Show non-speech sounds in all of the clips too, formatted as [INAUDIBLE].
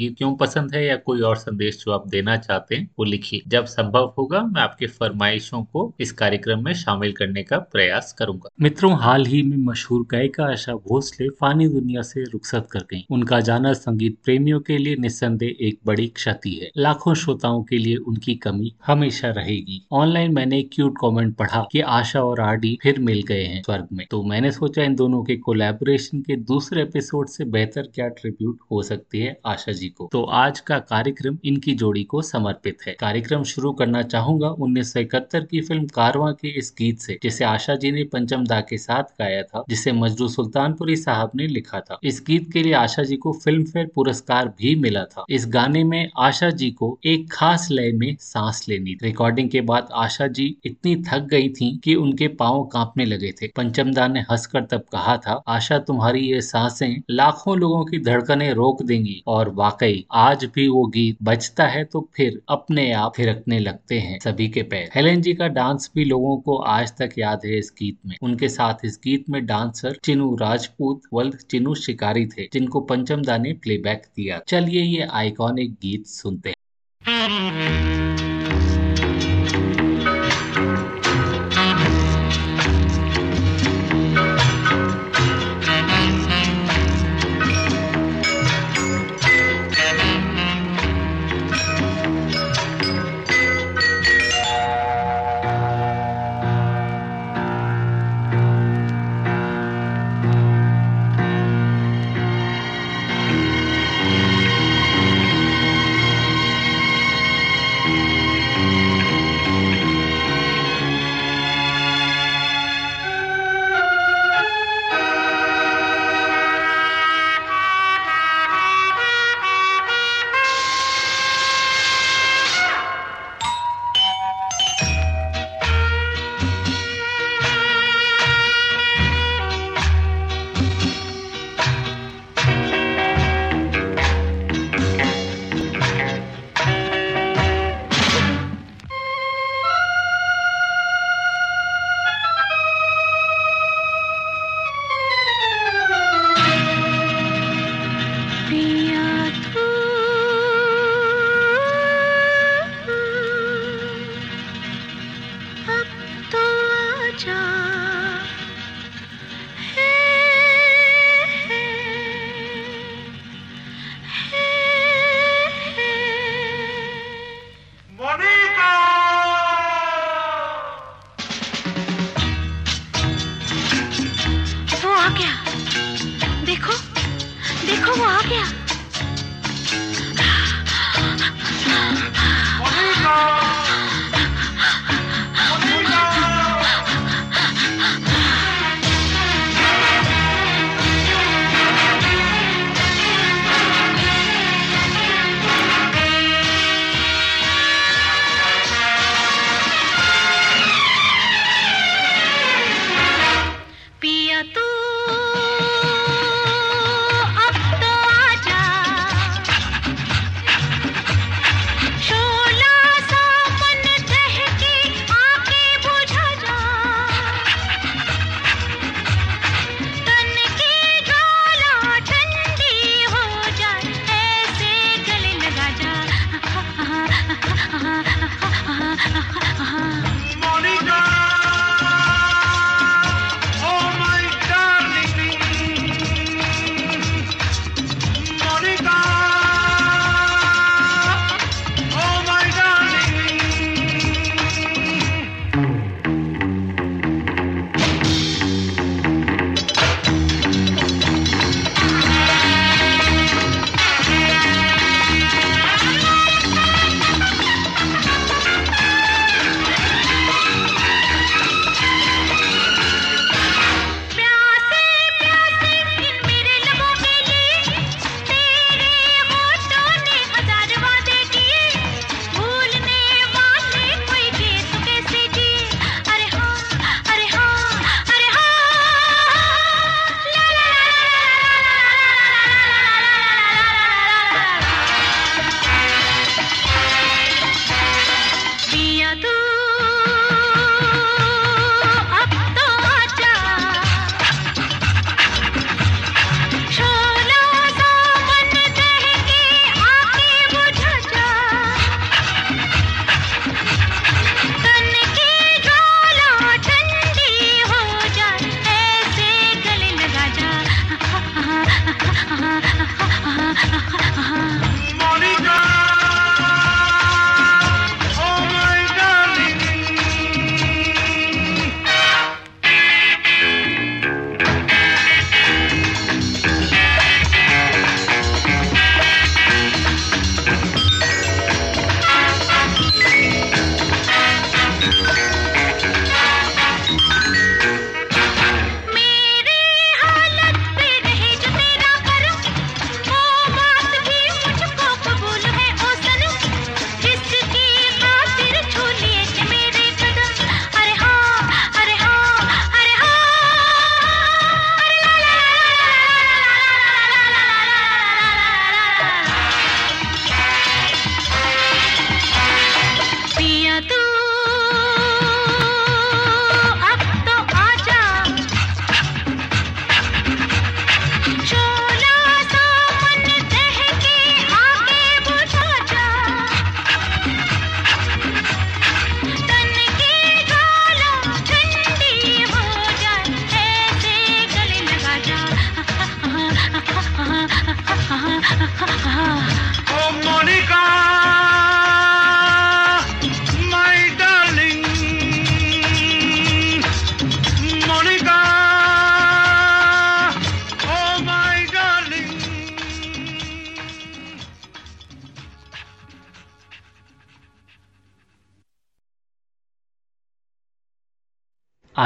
गीत क्यों पसंद है या कोई और संदेश जो आप देना चाहते हैं, वो लिखिए। जब संभव होगा, मैं आपके फरमाइशों को इस कार्यक्रम में शामिल करने का प्रयास करूँगा। मित्रों, हाल ही में मशहूर गायिका आशा भोसले फानी दुनिया से रुखसत कर गई उनका जाना संगीत प्रेमियों के लिए निस्संदेह एक बड़ी क्षति है। लाखों श्रोताओं के लिए उनकी कमी हमेशा रहेगी। ऑनलाइन मैंने एक क्यूट कॉमेंट पढ़ा की आशा और आरडी फिर मिल गए हैं स्वर्ग में। तो मैंने सोचा इन दोनों के कोलेबोरेशन के दूसरे एपिसोड से बेहतर क्या ट्रिब्यूट हो सकती है आशा जी को। तो आज का कार्यक्रम इनकी जोड़ी को समर्पित है। कार्यक्रम शुरू करना चाहूँगा उन्नीस सौ इकहत्तर की फ़िल्म कारवा के इस गीत से, जिसे आशा जी ने पंचम दा के साथ गाया था, जिसे मजरू सुल्तानपुरी साहब ने लिखा था। इस गीत के लिए आशा जी को फ़िल्म फेयर पुरस्कार भी मिला था। इस गाने में आशा जी को एक खास लय में सांस लेनी रिकॉर्डिंग के बाद आशा जी इतनी थक गई थी कि उनके पाँव कांपने लगे थे। पंचम दा ने हंसकर तब कहा था, आशा, तुम्हारी ये साँसें लाखों लोगों की धड़कने रोक देंगी और वाकई वाकई आज भी वो गीत बचता है तो फिर अपने आप थिरकने लगते हैं सभी के पैर। हेलेन जी का डांस भी लोगों को आज तक याद है इस गीत में। उनके साथ इस गीत में डांसर चिनू राजपूत वर्ल्ड चिनू शिकारी थे, जिनको पंचम दा ने प्लेबैक दिया। चलिए ये आइकॉनिक गीत सुनते हैं।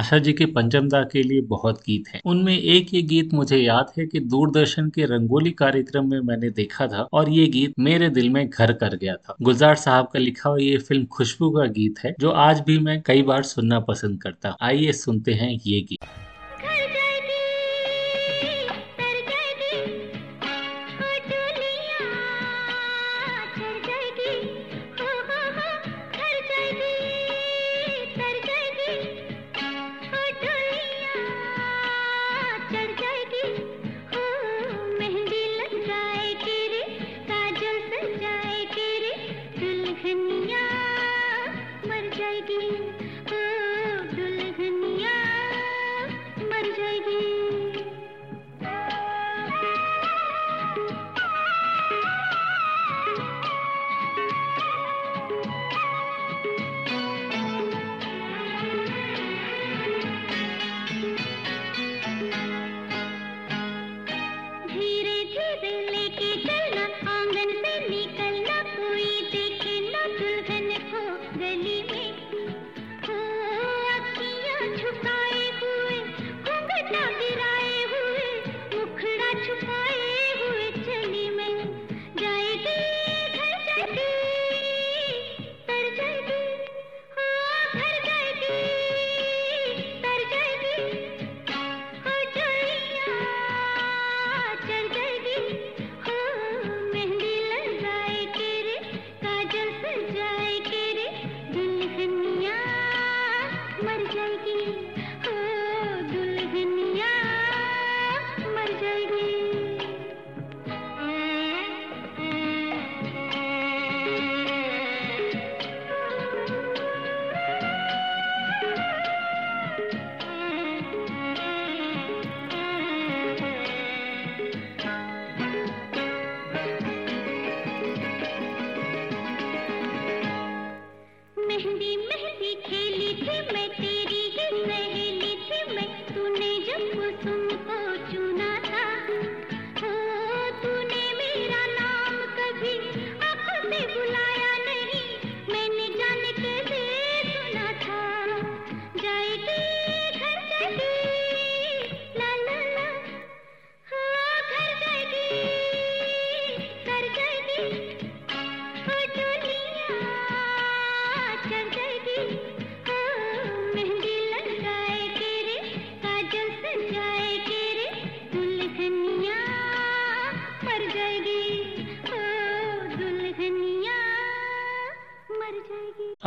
आशा जी के पंचमदा के लिए बहुत गीत हैं। उनमें एक ये गीत मुझे याद है कि दूरदर्शन के रंगोली कार्यक्रम में मैंने देखा था और ये गीत मेरे दिल में घर कर गया था। गुलजार साहब का लिखा हुआ ये फ़िल्म खुशबू का गीत है, जो आज भी मैं कई बार सुनना पसंद करता आइए सुनते हैं ये गीत।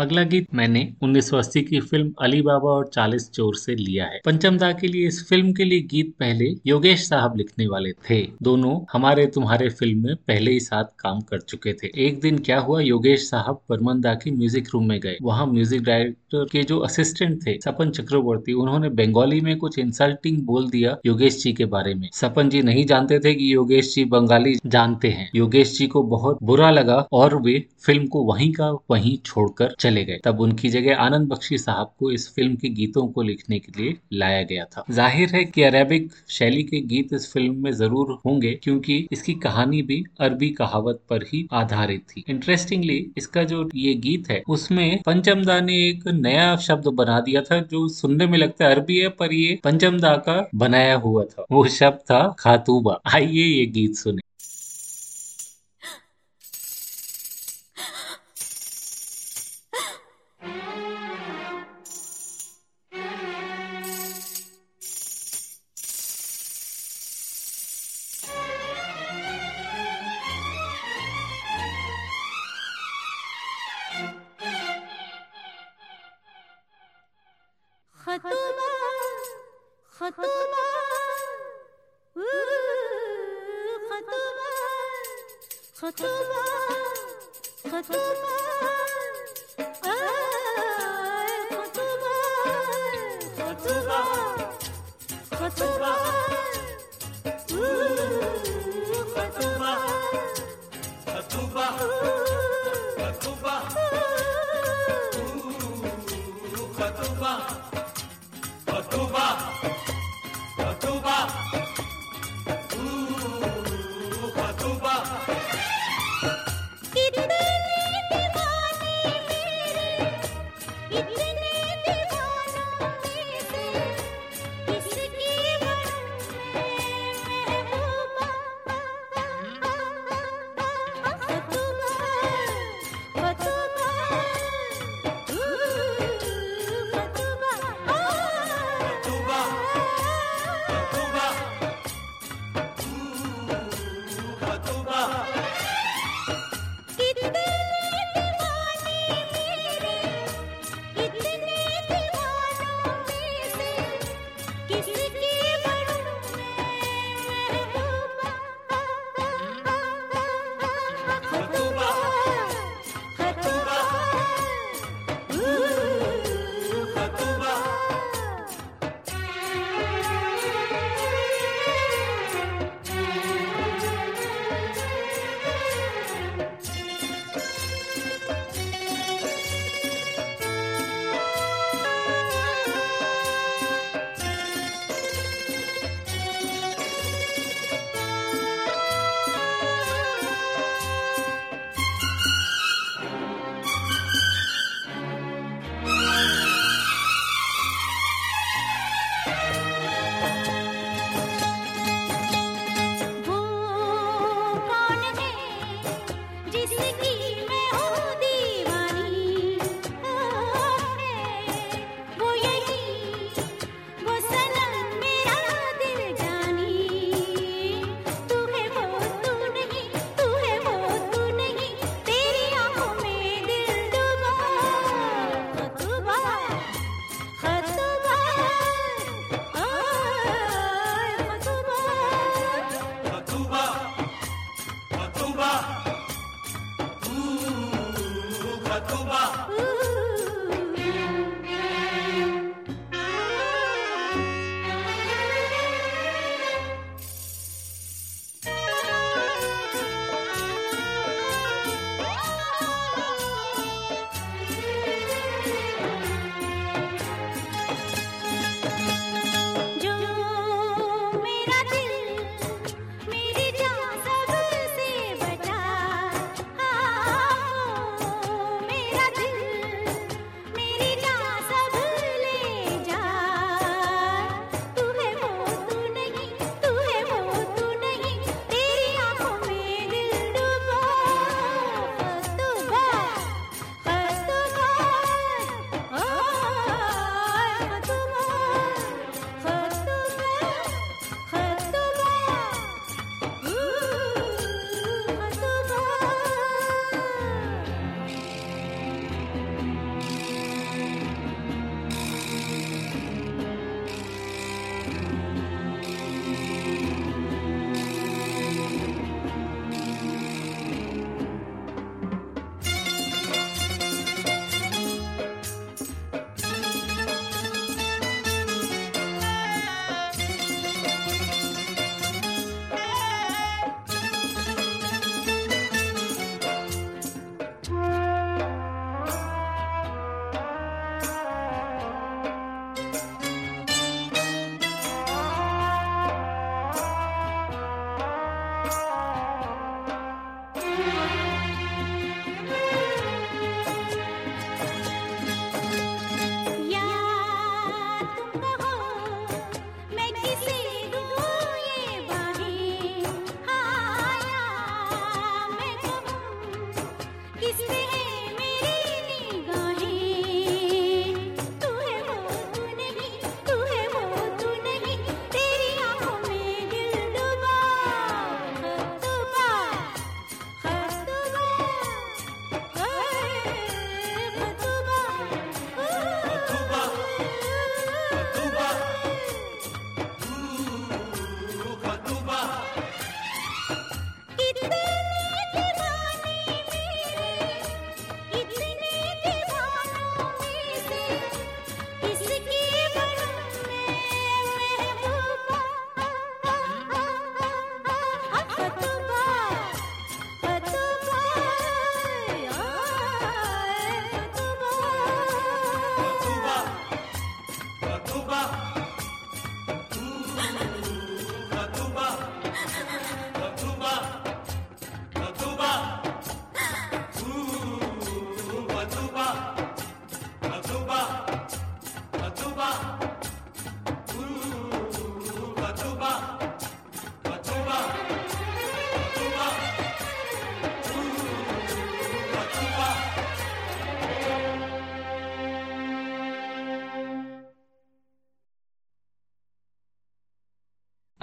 अगला गीत मैंने 1980 की फ़िल्म अली बाबा और 40 चोर से लिया है। पंचम पंचमदा के लिए इस फ़िल्म के लिए गीत पहले योगेश साहब लिखने वाले थे। दोनों हमारे तुम्हारे फ़िल्म में पहले ही साथ काम कर चुके थे। एक दिन क्या हुआ, योगेश साहब परमंदा के म्यूज़िक रूम में गए। वहाँ म्यूज़िक डायरेक्टर के जो असिस्टेंट थे, सपन चक्रवर्ती, उन्होंने बंगाली में कुछ इंसल्टिंग बोल दिया योगेश जी के बारे में। सपन जी नहीं जानते थे कि योगेश जी बंगाली जानते हैं। योगेश जी को बहुत बुरा लगा और वे फ़िल्म को वहीं का वहीं छोड़कर चले गए। तब उनकी जगह आनंद बख्शी साहब को इस फ़िल्म के गीतों को लिखने के लिए लाया गया था। ज़ाहिर है कि अरेबिक शैली के गीत इस फ़िल्म में ज़रूर होंगे, क्योंकि इसकी कहानी भी अरबी कहावत पर ही आधारित थी। इंटरेस्टिंगली इसका जो ये गीत है, उसमें पंचमदा ने एक नया शब्द बना दिया था, जो सुनने में लगता है अरबी है, पर ये पंचमदा का बनाया हुआ था। वो शब्द था खातूबा। आइए ये गीत सुने।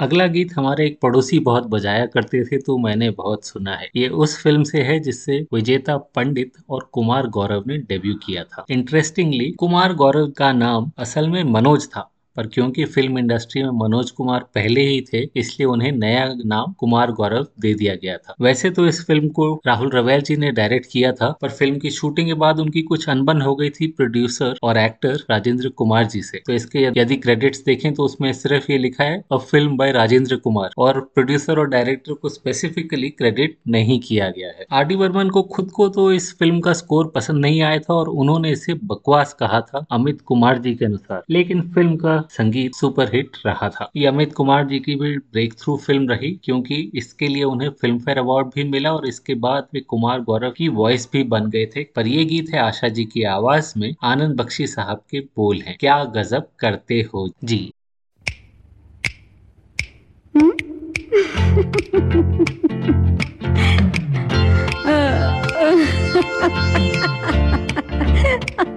अगला गीत हमारे एक पड़ोसी बहुत बजाया करते थे तो मैंने बहुत सुना है। ये उस फ़िल्म से है, जिससे विजेता पंडित और कुमार गौरव ने डेब्यू किया था। इंटरेस्टिंगली कुमार गौरव का नाम असल में मनोज था। पर क्योंकि फ़िल्म इंडस्ट्री में मनोज कुमार पहले ही थे, इसलिए उन्हें नया नाम कुमार गौरव दे दिया गया था। वैसे तो इस फ़िल्म को राहुल रवेल जी ने डायरेक्ट किया था, पर फ़िल्म की शूटिंग के बाद उनकी कुछ अनबन हो गई थी प्रोड्यूसर और एक्टर राजेंद्र कुमार जी से। तो इसके यदि क्रेडिट्स देखें तो उसमें सिर्फ़ ये लिखा है a film by Rajendra Kumar और प्रोड्यूसर और डायरेक्टर को स्पेसिफिकली क्रेडिट नहीं किया गया है। आर डी बर्मन को खुद को तो इस फ़िल्म का स्कोर पसंद नहीं आया था और उन्होंने इसे बकवास कहा था अमित कुमार जी के अनुसार। लेकिन फ़िल्म का संगीत सुपरहिट रहा था। ये अमित कुमार जी की भी ब्रेक थ्रू फ़िल्म रही क्योंकि इसके लिए उन्हें फ़िल्म फेयर अवार्ड भी मिला और इसके बाद वे कुमार गौरव की वॉइस भी बन गए थे। पर ये गीत है आशा जी की आवाज़ में आनंद बख्शी साहब के बोल हैं। क्या गजब करते हो? जी। [LAUGHS] [LAUGHS]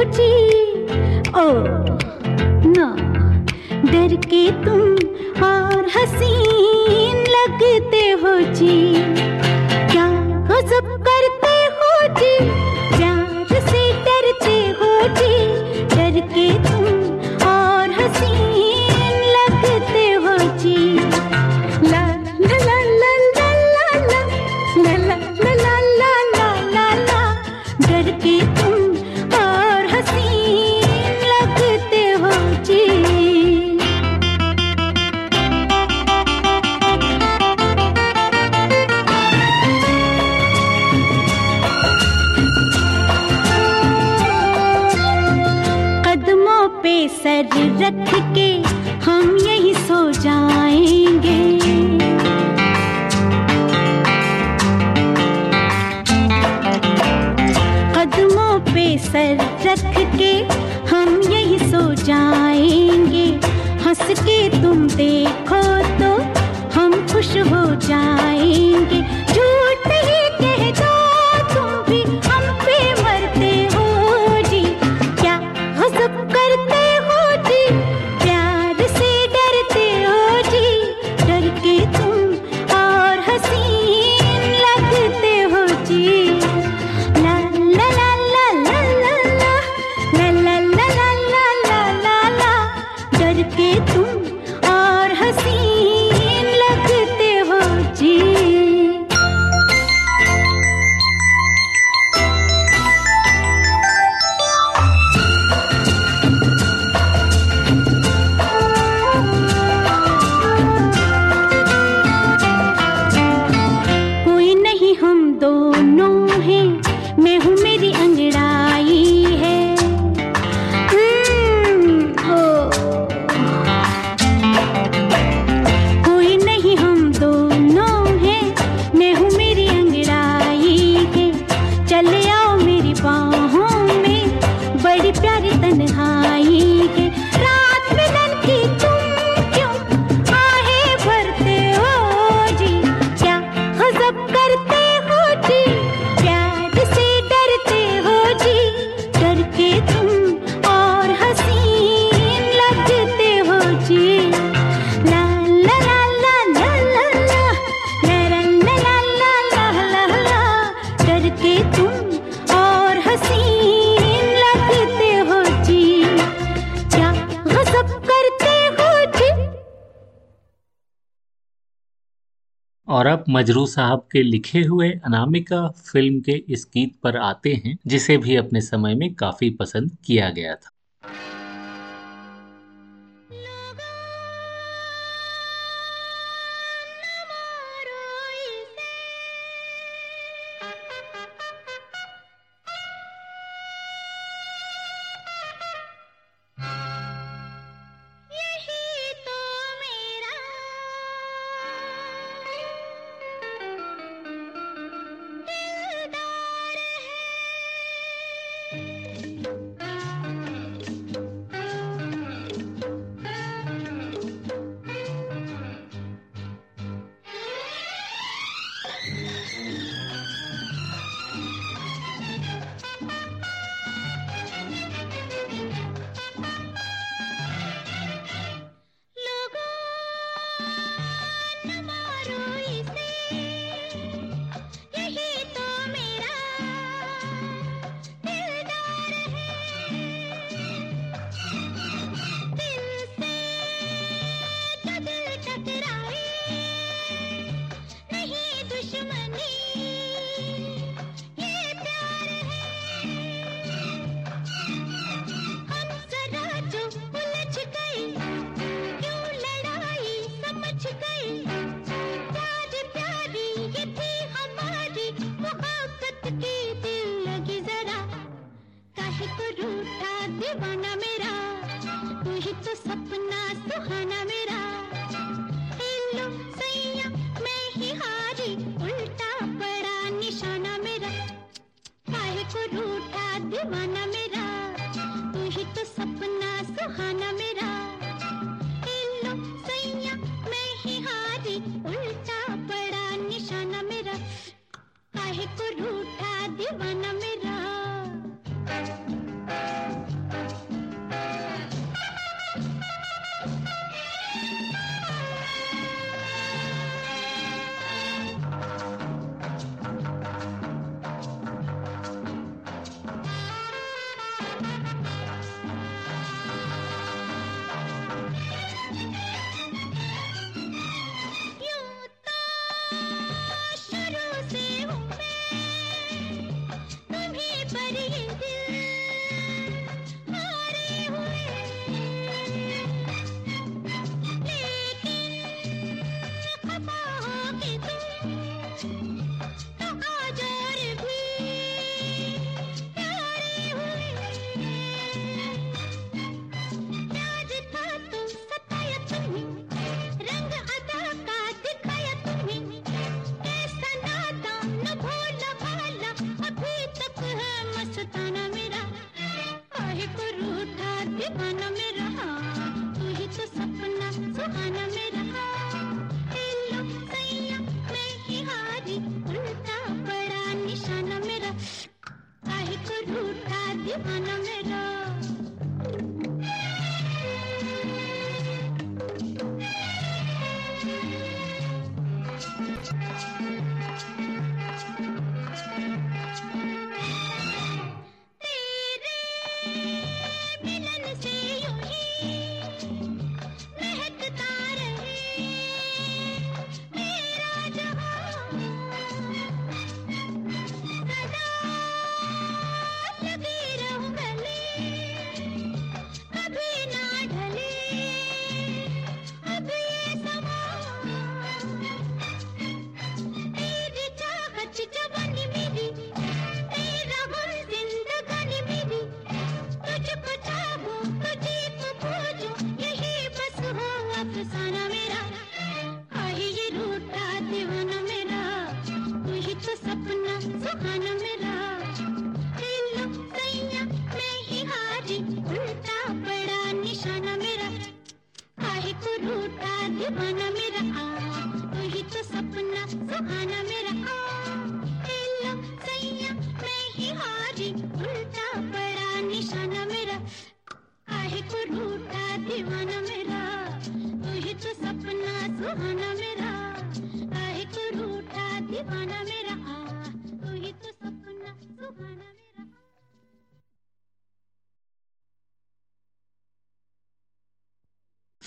उठी ओ, ना, डर के तुम और हसीन लगते हो जी। क्या गजब करते हो जी? जाएँगे। हंस के तुम देखो मजरू साहब के लिखे हुए अनामिका फ़िल्म के इस गीत पर आते हैं, जिसे भी अपने समय में काफ़ी पसंद किया गया था।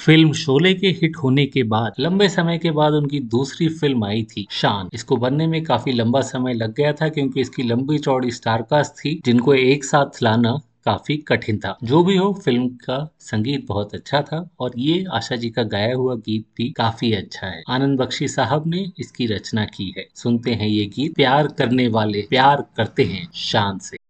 फ़िल्म शोले के हिट होने के बाद, लंबे समय के बाद उनकी दूसरी फ़िल्म आई थी, शान। इसको बनने में काफ़ी लंबा समय लग गया था क्योंकि इसकी लंबी चौड़ी स्टारकास्ट थी, जिनको एक साथ लाना काफ़ी कठिन था। जो भी हो, फ़िल्म का संगीत बहुत अच्छा था और ये आशा जी का गाया हुआ गीत भी काफ़ी अच्छा है। आनंद बख्शी साहब ने इसकी रचना की है। सुनते हैं ये गीत, प्यार करने वाले प्यार करते हैं, शान से।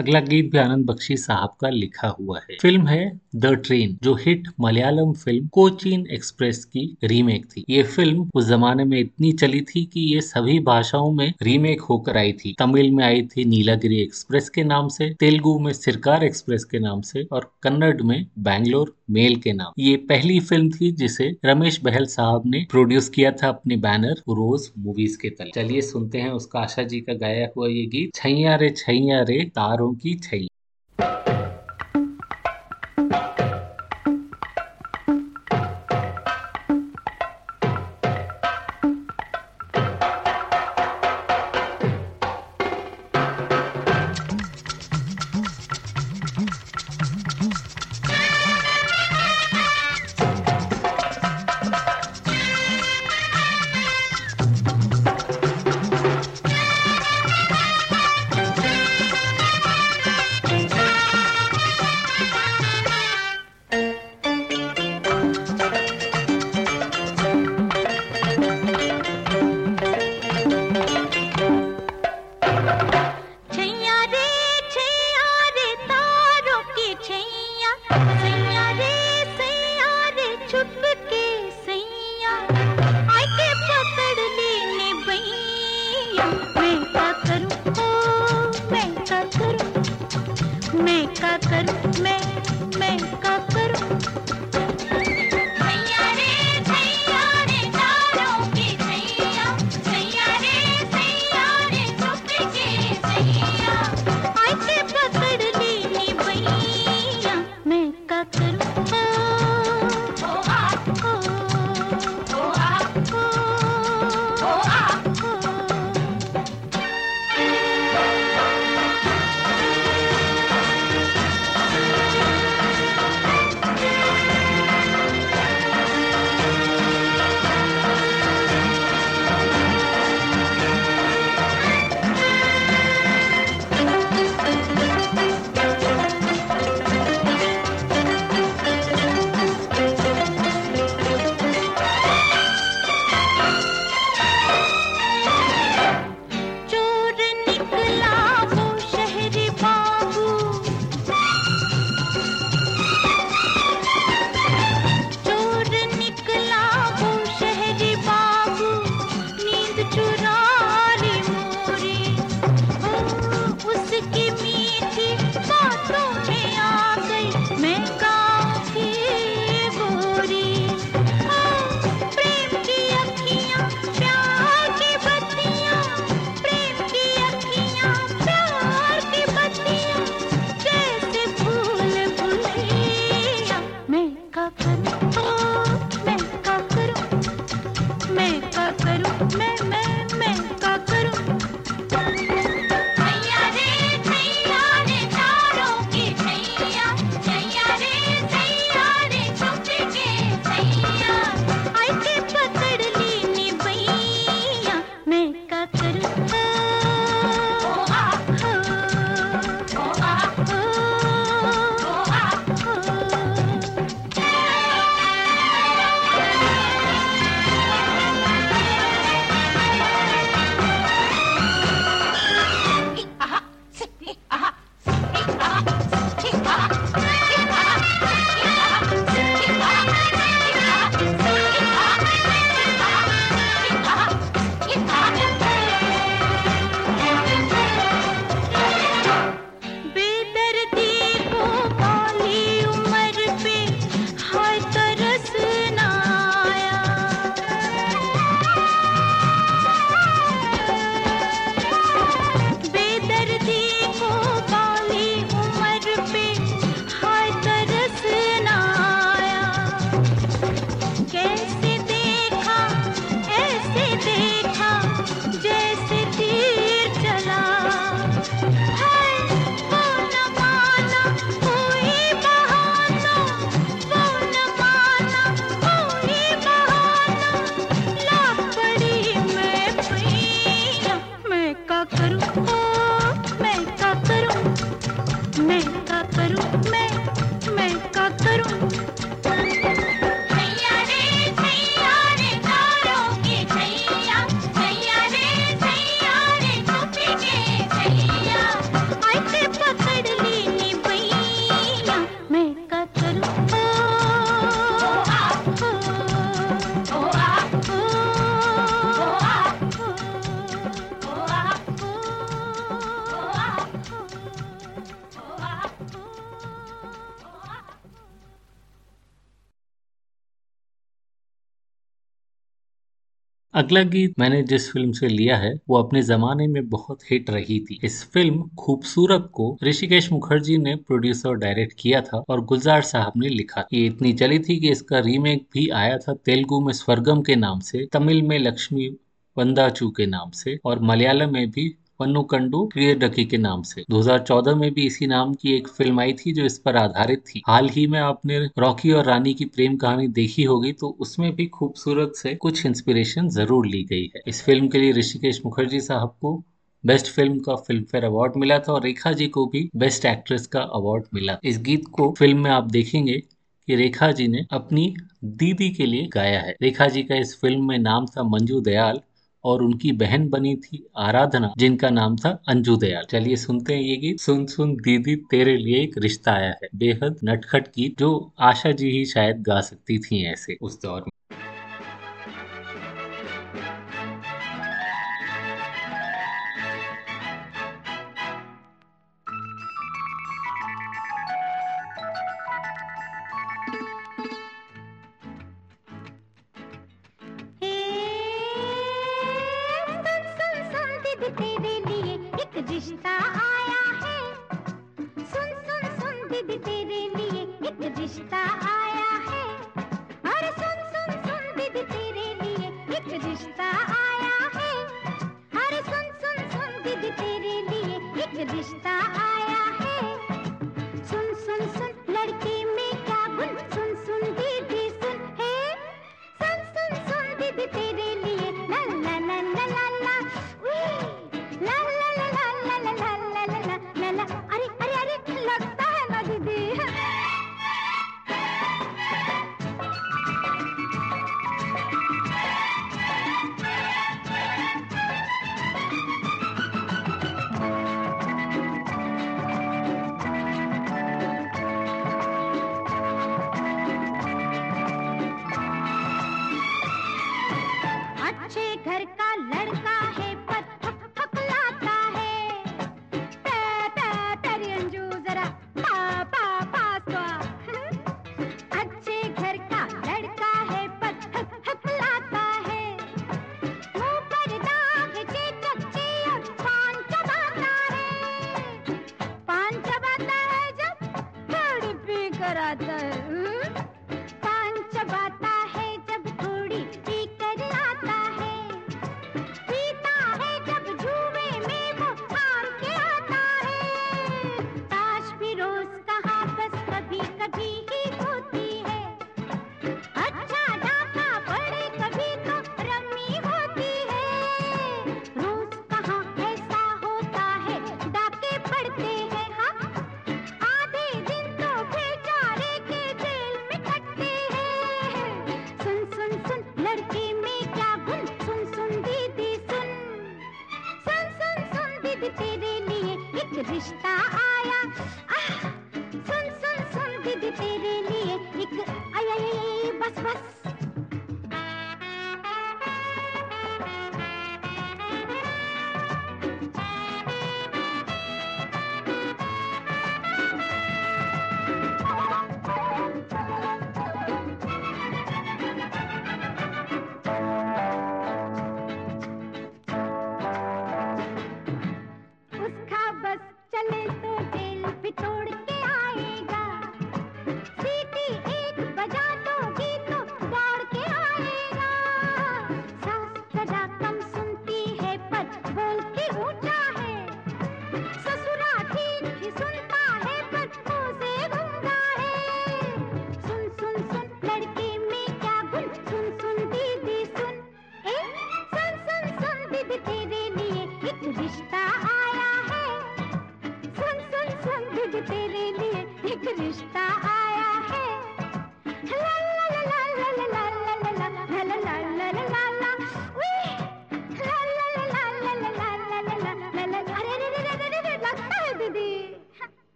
अगला गीत भी आनंद बख्शी साहब का लिखा हुआ है। फ़िल्म है द ट्रेन जो hit Malayalam film Cochin express की रीमेक थी। ये फ़िल्म उस जमाने में इतनी चली थी कि ये सभी भाषाओं में रीमेक होकर आई थी। तमिल में आई थी नीलागिरी एक्सप्रेस के नाम से, तेलुगु में सिरकार एक्सप्रेस के नाम से और कन्नड़ में बैंगलोर मेल के नाम। ये पहली फ़िल्म थी जिसे रमेश बहल साहब ने प्रोड्यूस किया था अपने बैनर रोज मूवीज़ के तले। चलिए सुनते हैं उसका आशा जी का गाया हुआ ये गीत। छैया रे छैया रे, तारों की छैया। अगला गीत मैंने जिस फ़िल्म से लिया है, वो अपने जमाने में बहुत हिट रही थी। इस फ़िल्म खूबसूरत को ऋषिकेश मुखर्जी ने प्रोड्यूस और डायरेक्ट किया था और गुलजार साहब ने लिखा ये इतनी चली थी कि इसका रीमेक भी आया था तेलुगु में स्वर्गम के नाम से, तमिल में लक्ष्मी वंदाचू के नाम से और मलयालम में भी पन्नू कंडू प्रिय डकी के नाम से। 2014 में भी इसी नाम की एक फ़िल्म आई थी जो इस पर आधारित थी। हाल ही में आपने रॉकी और रानी की प्रेम कहानी देखी होगी तो उसमें भी खूबसूरत से कुछ इंस्पिरेशन ज़रूर ली गई है। इस फ़िल्म के लिए ऋषिकेश मुखर्जी साहब को बेस्ट फ़िल्म का फ़िल्म फेयर अवार्ड मिला था और रेखा जी को भी बेस्ट एक्ट्रेस का अवार्ड मिला। इस गीत को फ़िल्म में आप देखेंगे कि रेखा जी ने अपनी दीदी के लिए गाया है। रेखा जी का इस फ़िल्म में नाम था मंजू दयाल। और उनकी बहन बनी थी आराधना, जिनका नाम था अंजू दयाल। चलिए सुनते हैं ये गीत। सुन सुन, दीदी, तेरे लिए एक रिश्ता आया है। बेहद नटखट गीत, जो आशा जी ही शायद गा सकती थी ऐसे उस दौर में। रिश्ता आया है। अरे सुन सुन सुन दीदी तेरे लिए एक रिश्ता आया है। अरे सुन सुन सुन दीदी तेरे लिए एक रिश्ता आया लड़का है।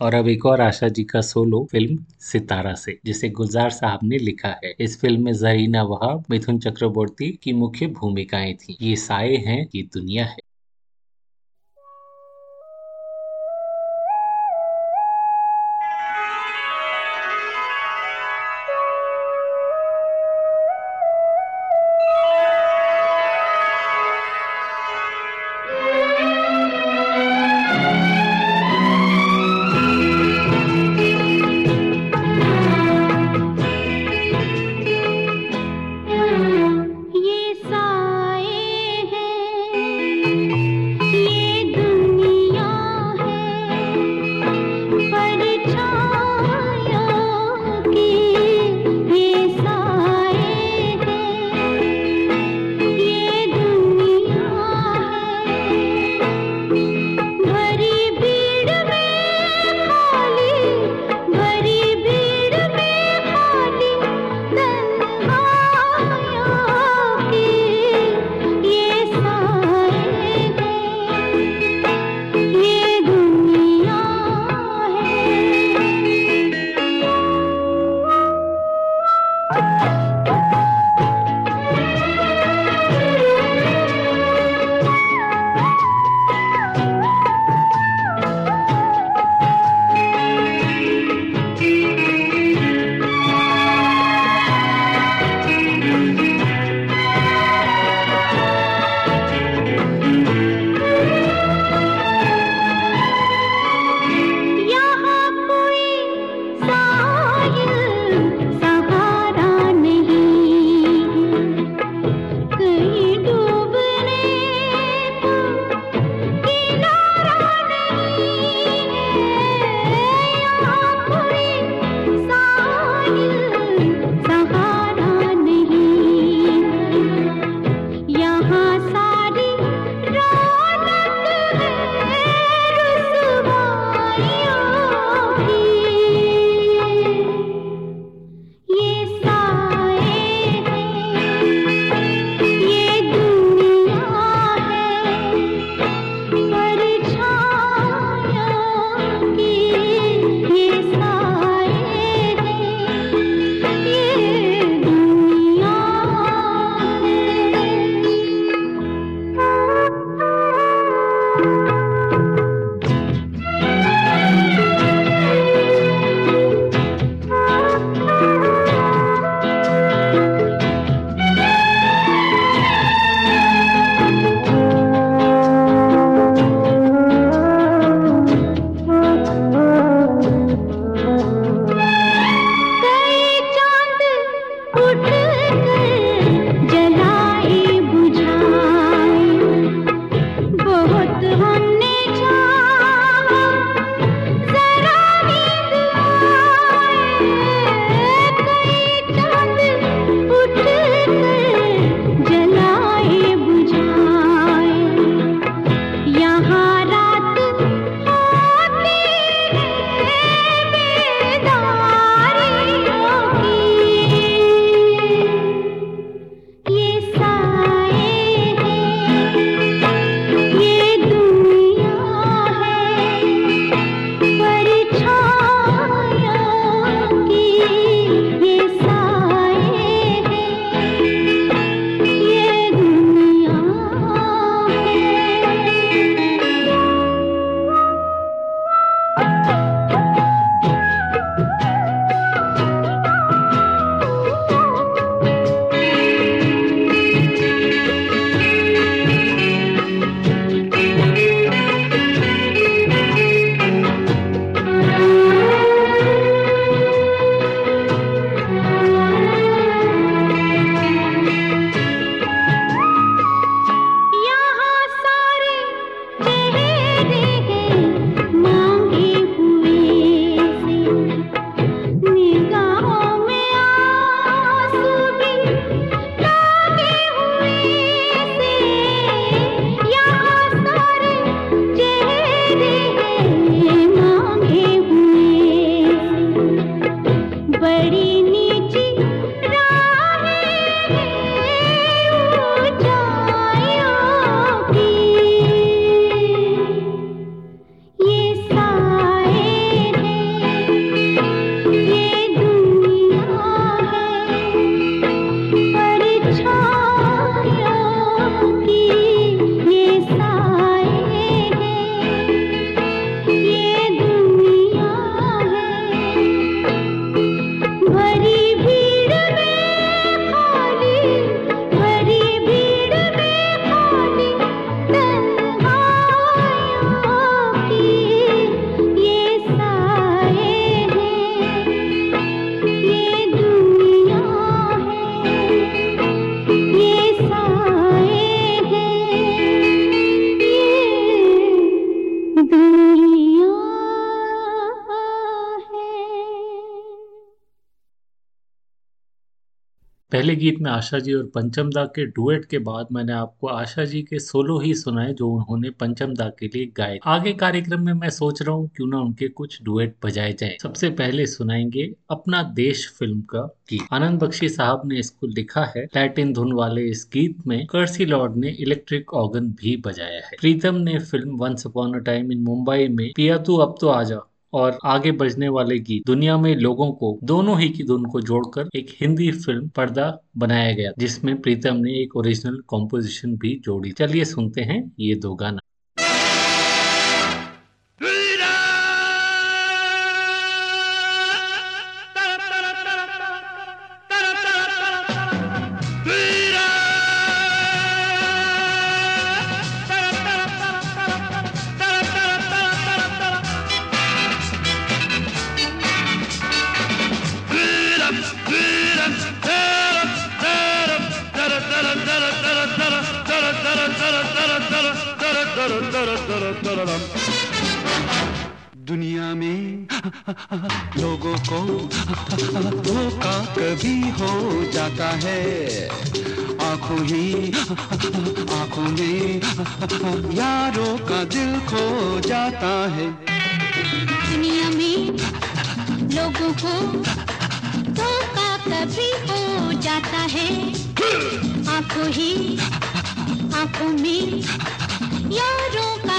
और अब एक और आशा जी का सोलो फ़िल्म, सितारा से, जिसे गुलजार साहब ने लिखा है। इस फ़िल्म में जरीना वहाब, मिथुन चक्रवर्ती की मुख्य भूमिकाएँ थी। ये साए हैं ये दुनिया है। पहले गीत में आशा जी और पंचम दा के डुएट के बाद मैंने आपको आशा जी के सोलो ही सुनाए जो उन्होंने पंचम दा के लिए गाए। आगे कार्यक्रम में मैं सोच रहा हूँ क्यों ना उनके कुछ डुएट बजाए जाए। सबसे पहले सुनाएँगे अपना देश फ़िल्म का गीत। आनंद बख्शी साहब ने इसको लिखा है। लैटिन धुन वाले इस गीत में कर्सी लॉर्ड ने इलेक्ट्रिक ऑर्गन भी बजाया है। प्रीतम ने film once upon a time in Mumbai में, पिया तू अब तो आजा और आगे बजने वाले गीत। दुनिया में लोगों को, दोनों ही की धुन को जोड़कर एक हिंदी फ़िल्म पर्दा बनाया गया, जिसमें प्रीतम ने एक ओरिजिनल कॉम्पोजिशन भी जोड़ी। चलिए सुनते हैं ये दो गाना। दुनिया में लोगों को धोखा कभी हो जाता है। आँखों ही, आँखों में यारों का दिल खो जाता है। दुनिया में लोगों को धोखा कभी हो जाता है। आँखों ही, आँखों में यारों का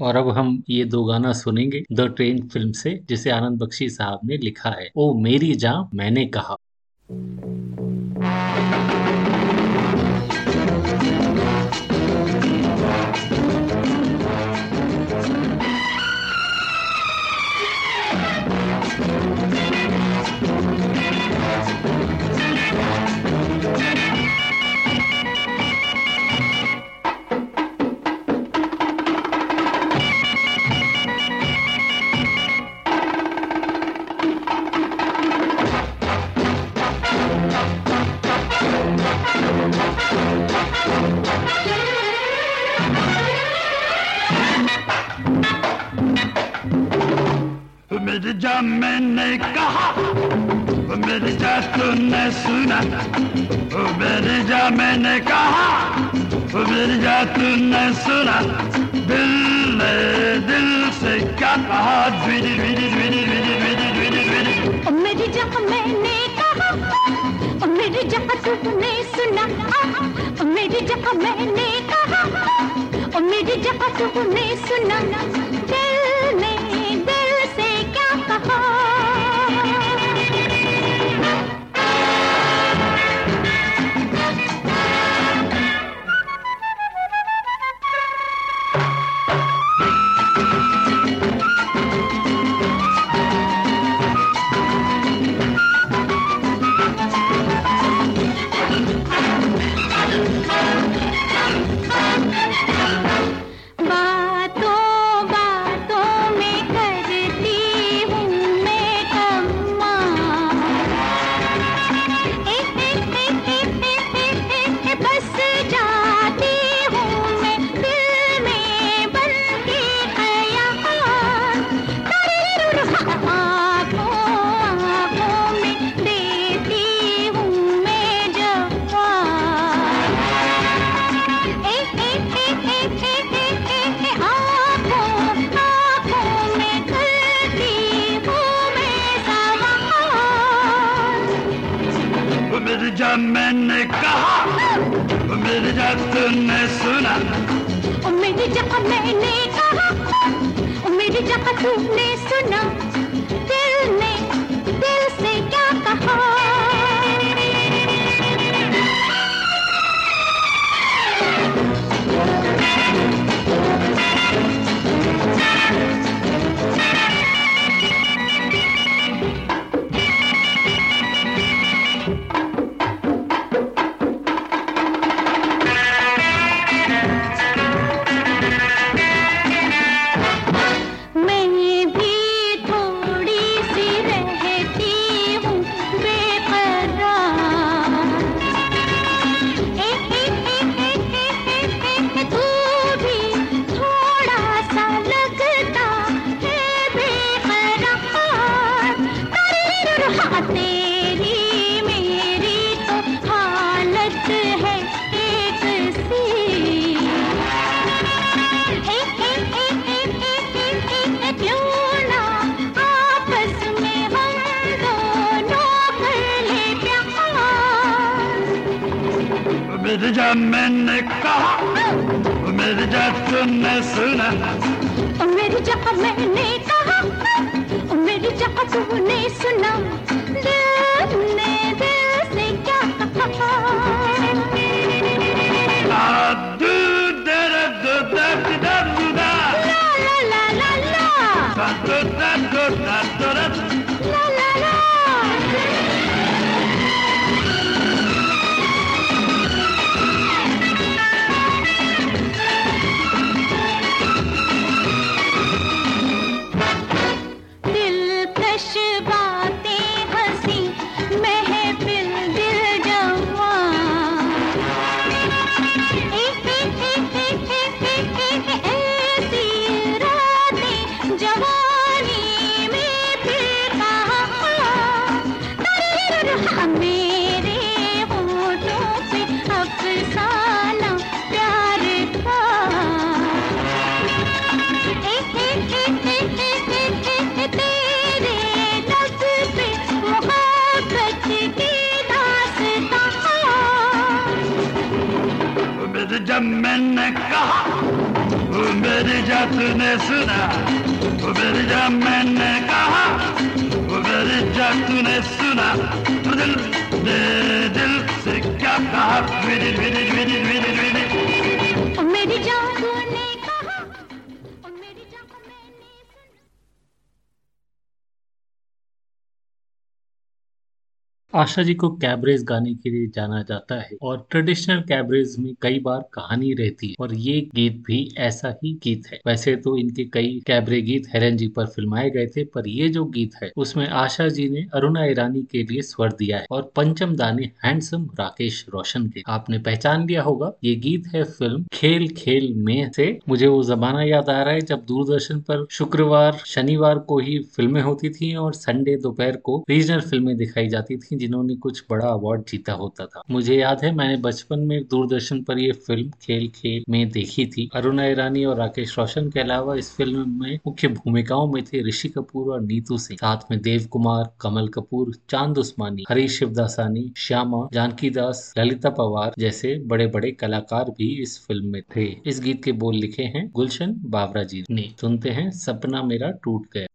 और अब हम ये दो गाना सुनेंगे द ट्रेन फ़िल्म से, जिसे आनंद बख्शी साहब ने लिखा है। ओ मेरी जा मैंने कहा। मिर्ज़ा मैंने कहा मिर्ज़ा तूने सुना मिर्ज़ा मैंने कहा मिर्ज़ा तूने सुना, दिल ने दिल से क्या कहा? द्विरी द्विरी द्विरी द्विरी द्विरी द्विरी द्विरी मिर्ज़ा मैंने कहा मिर्ज़ा तूने सुना मिर्ज़ा मैंने कहा मिर्ज़ा तूने सुना। मैंने कहा मेरी जात ने सुना मेरी जब मैंने कहा मेरी जात ने सुना तो दिल, दे दिल से क्या कहा? मेरी मेरी मेरी मेरी मेरी मेरी जान आशा जी को कैबरेज गाने के लिए जाना जाता है और ट्रेडिशनल कैबरेज में कई बार कहानी रहती है और ये गीत भी ऐसा ही गीत है। वैसे तो इनके कई कैबरे गीत हेरन जी पर फिल्माए गए थे, पर ये जो गीत है, उसमें आशा जी ने अरुणा ईरानी के लिए स्वर दिया है और पंचम दाने हैंडसम राकेश रोशन के। आपने पहचान लिया होगा, ये गीत है फ़िल्म खेल खेल में से। मुझे वो जमाना याद आ रहा है जब दूरदर्शन पर शुक्रवार, शनिवार को ही फ़िल्में होती थी और संडे दोपहर को रीजनल फ़िल्में दिखाई जाती थी जिन्होंने कुछ बड़ा अवार्ड जीता होता था। मुझे याद है, मैंने बचपन में दूरदर्शन पर ये फ़िल्म खेल खेल में देखी थी। अरुणा ईरानी और राकेश रोशन के अलावा इस फ़िल्म में मुख्य भूमिकाओं में थे ऋषि कपूर और नीतू सिंह। साथ में देव कुमार, कमल कपूर, चाँद उस्मानी, हरीश शिवदासानी, श्यामा, जानकी दास, ललिता पवार जैसे बड़े बड़े कलाकार भी इस फ़िल्म में थे। इस गीत के बोल लिखे हैं, गुलशन बावरा जी ने। सुनते हैं, सपना मेरा टूट गया।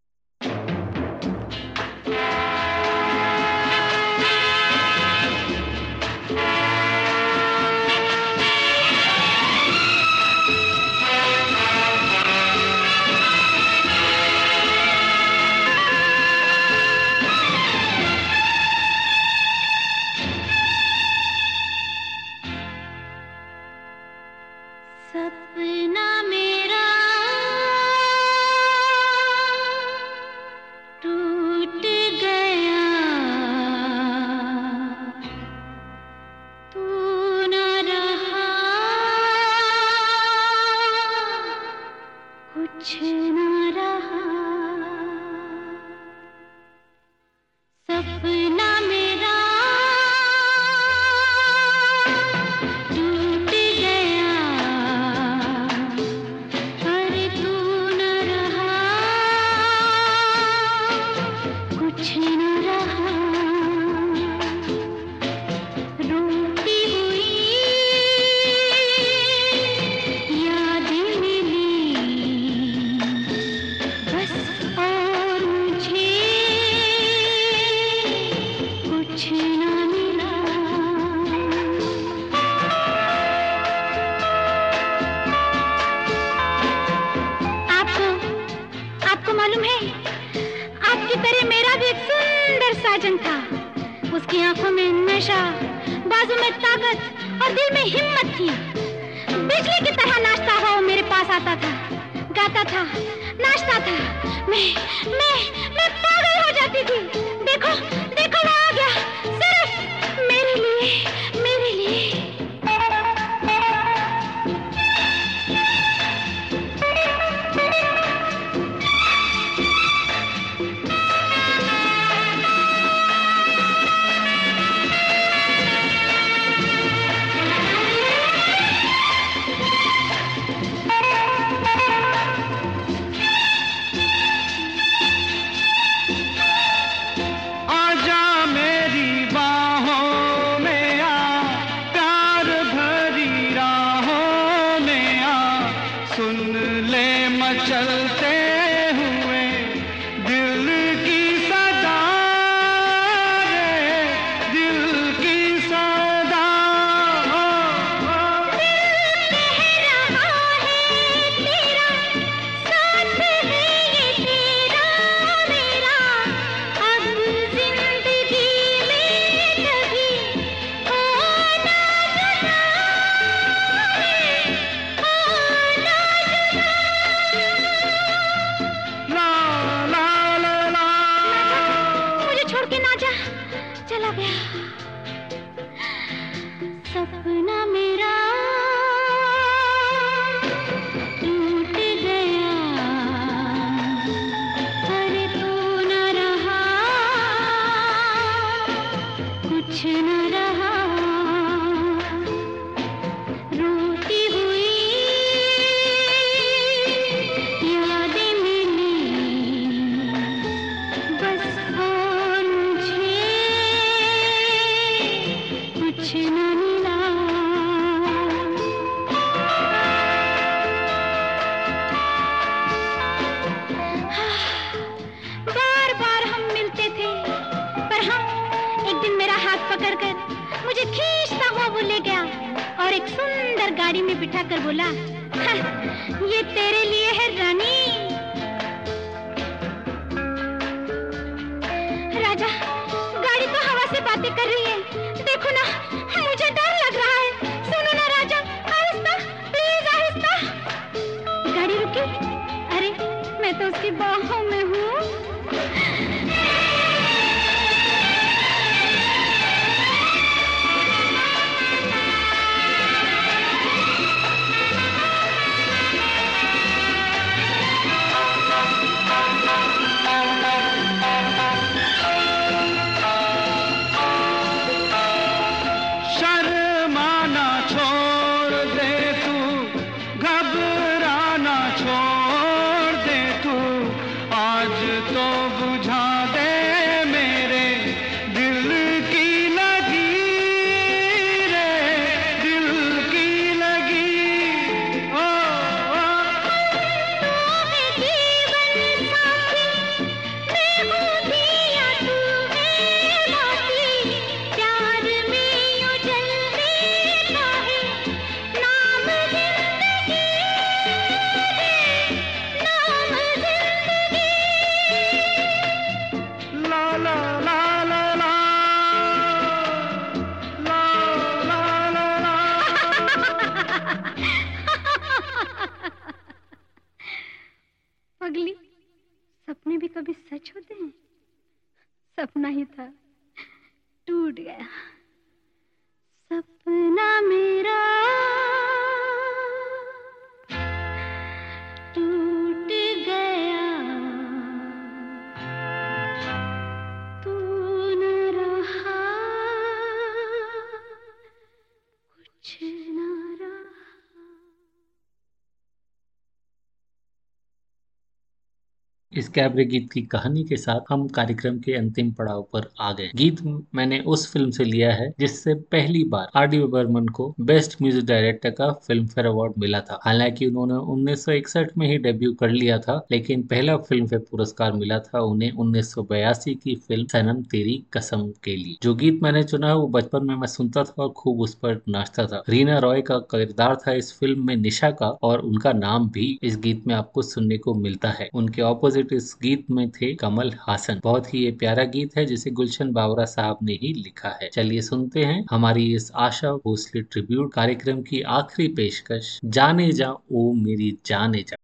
इस कैबरे गीत की कहानी के साथ हम कार्यक्रम के अंतिम पड़ाव पर आ गए। गीत मैंने उस फ़िल्म से लिया है, जिससे पहली बार आर डी बर्मन को बेस्ट म्यूज़िक डायरेक्टर का फ़िल्म फेयर अवार्ड मिला था। हालाँकि उन्होंने 1961 में ही डेब्यू कर लिया था, लेकिन पहला फ़िल्म फेयर पुरस्कार मिला था उन्हें 1982 की फ़िल्म सनम तेरी कसम के लिए। जो गीत मैंने चुना वो बचपन में मैं सुनता था और खूब उस पर नाचता था। रीना रॉय का किरदार था इस फ़िल्म में निशा का, और उनका नाम भी इस गीत में आपको सुनने को मिलता है। उनके ऑपोजिट इस गीत में थे कमल हासन। बहुत ही ये प्यारा गीत है, जिसे गुलशन बावरा साहब ने ही लिखा है। चलिए सुनते हैं हमारी इस आशा भोसले ट्रिब्यूट कार्यक्रम की आखिरी पेशकश। जाने जा ओ मेरी जाने जा।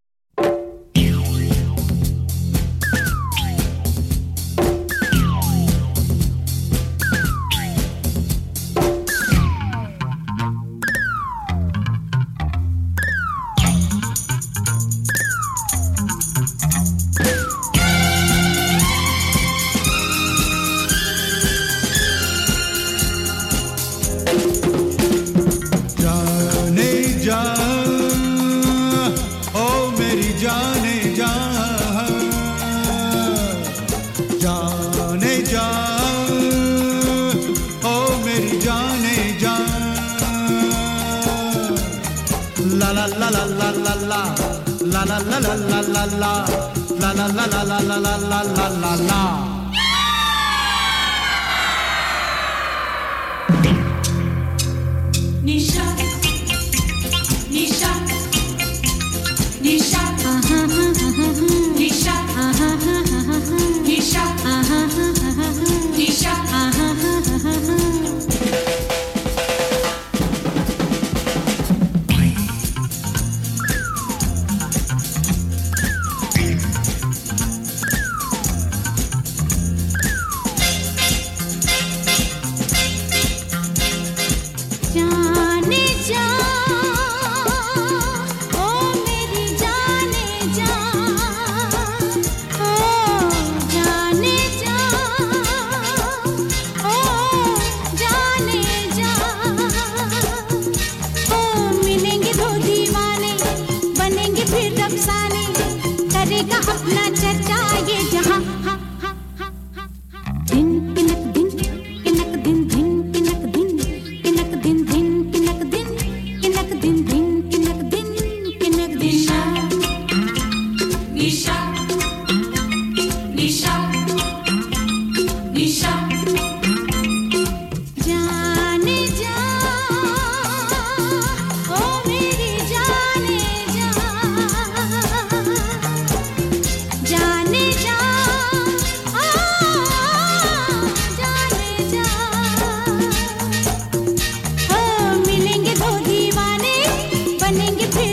करेंगे फिर